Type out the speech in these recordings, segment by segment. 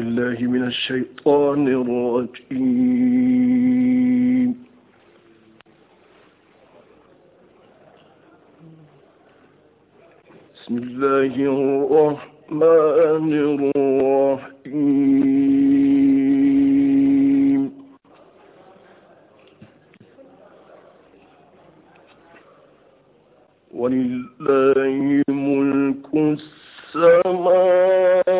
بالله من الشيطان الرجيم. بسم الله الرحمن الرحيم. ولله ملك السماوات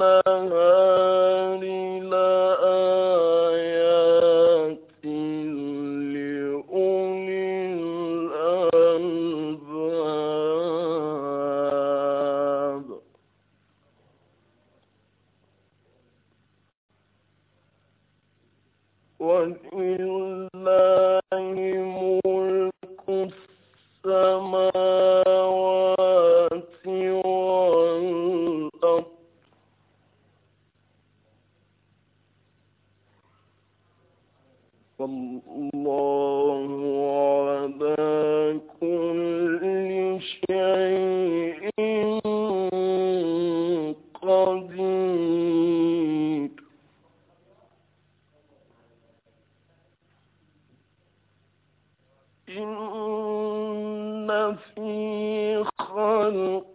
uh, في خلق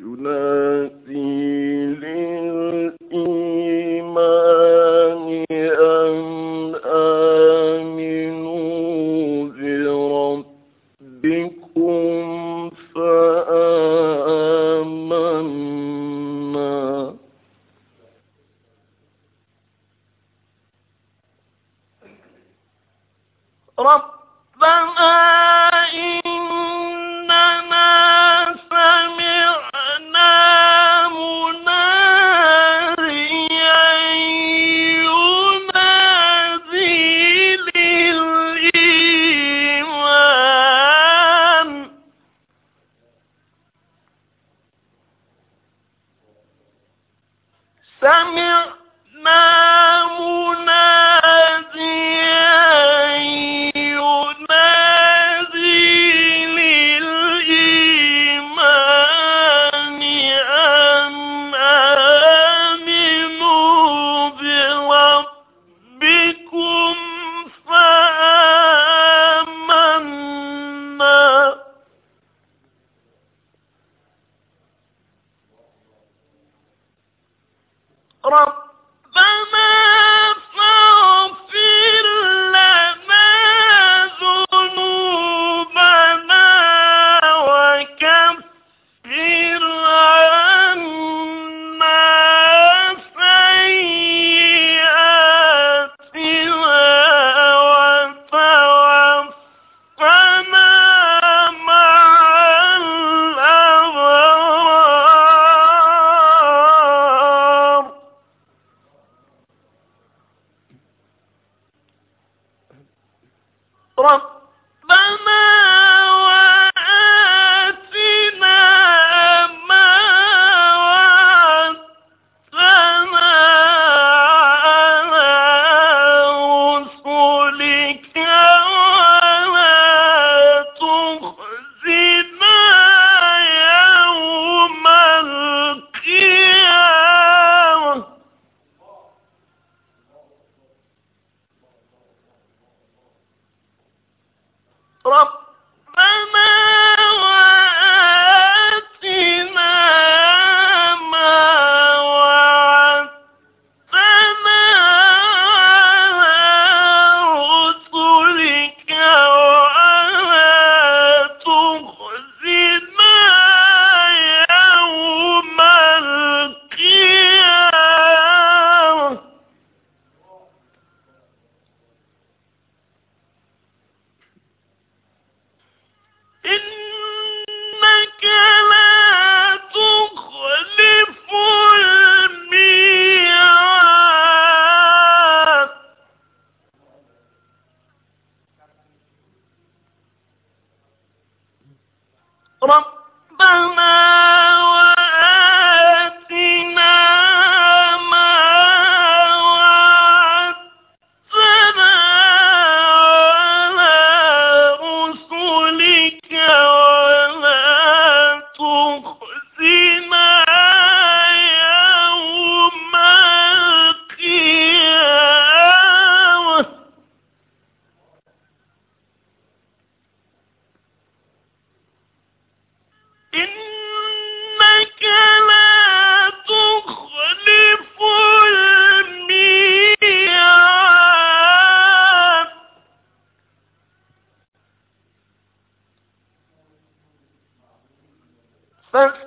أولئك Samuel ربنا First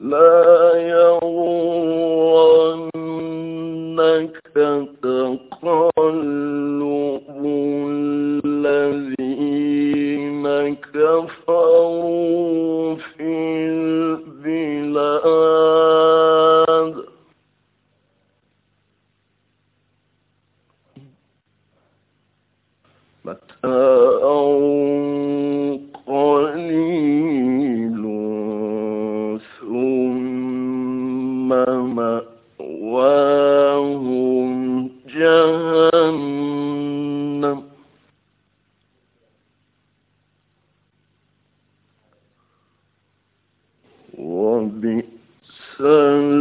لا 嗯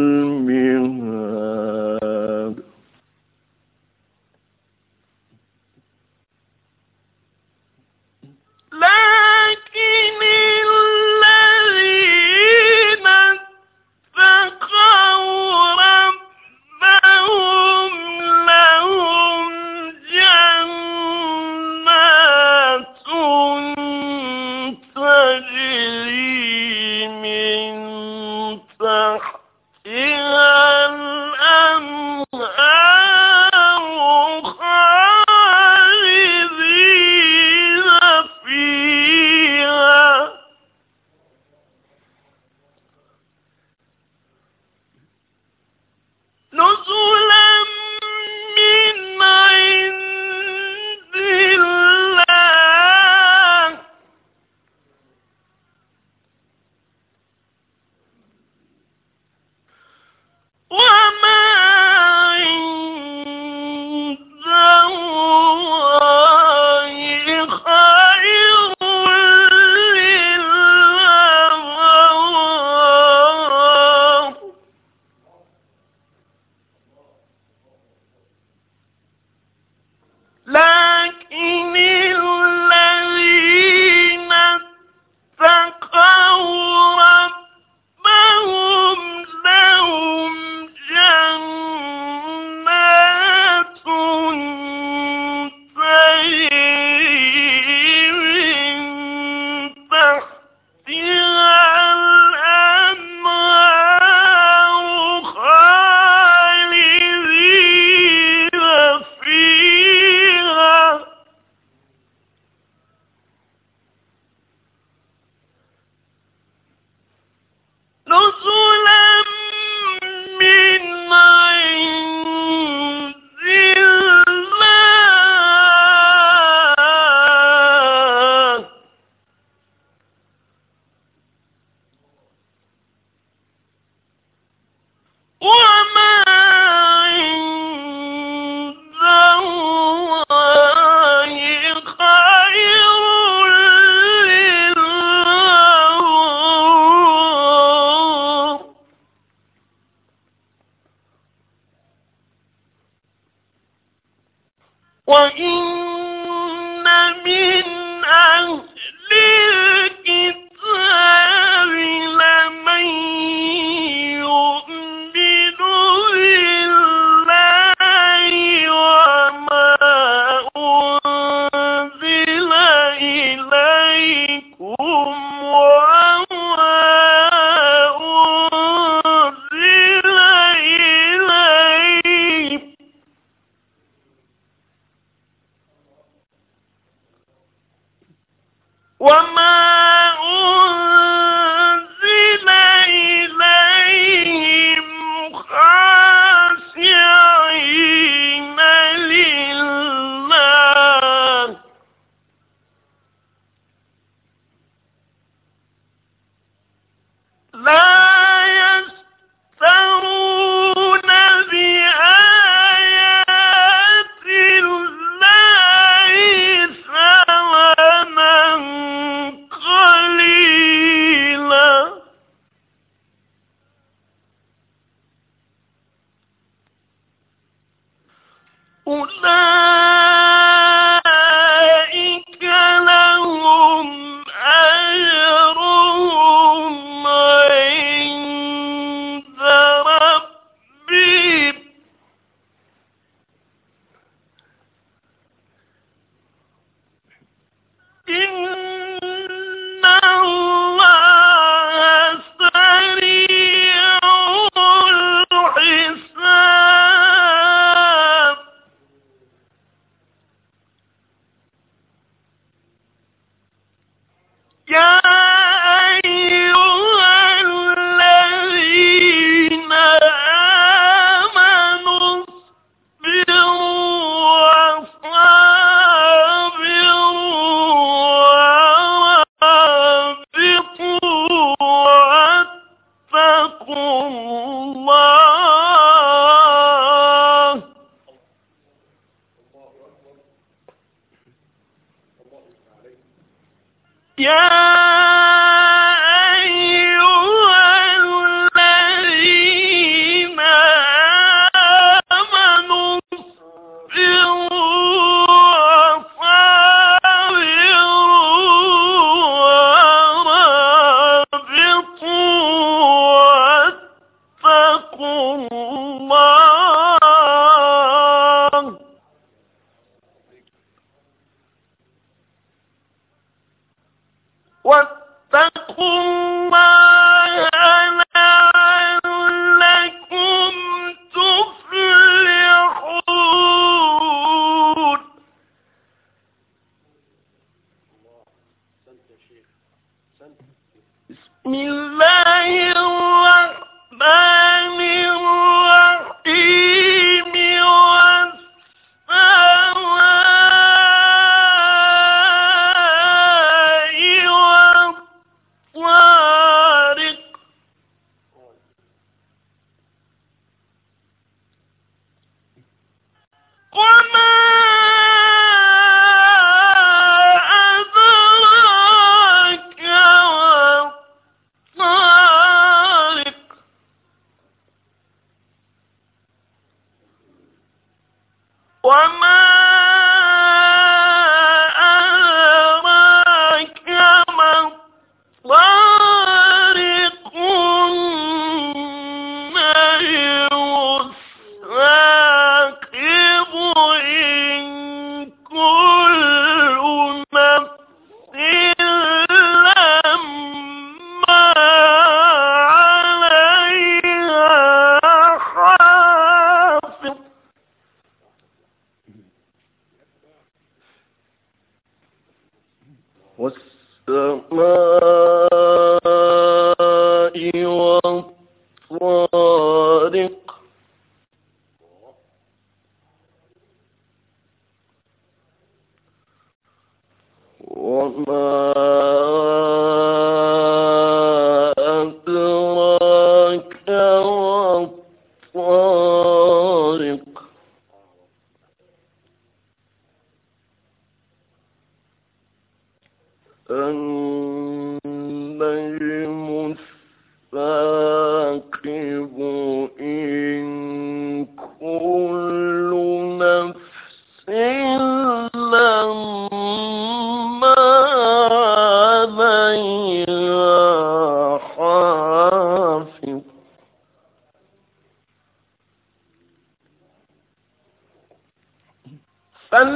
我妈。إن الصادق وما सन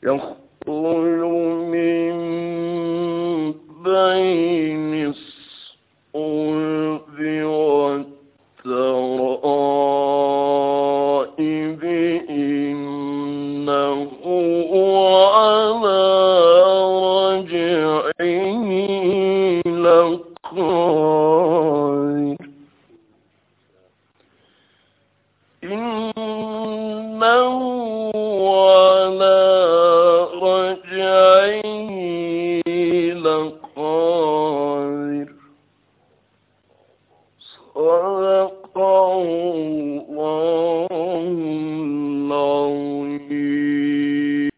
然后。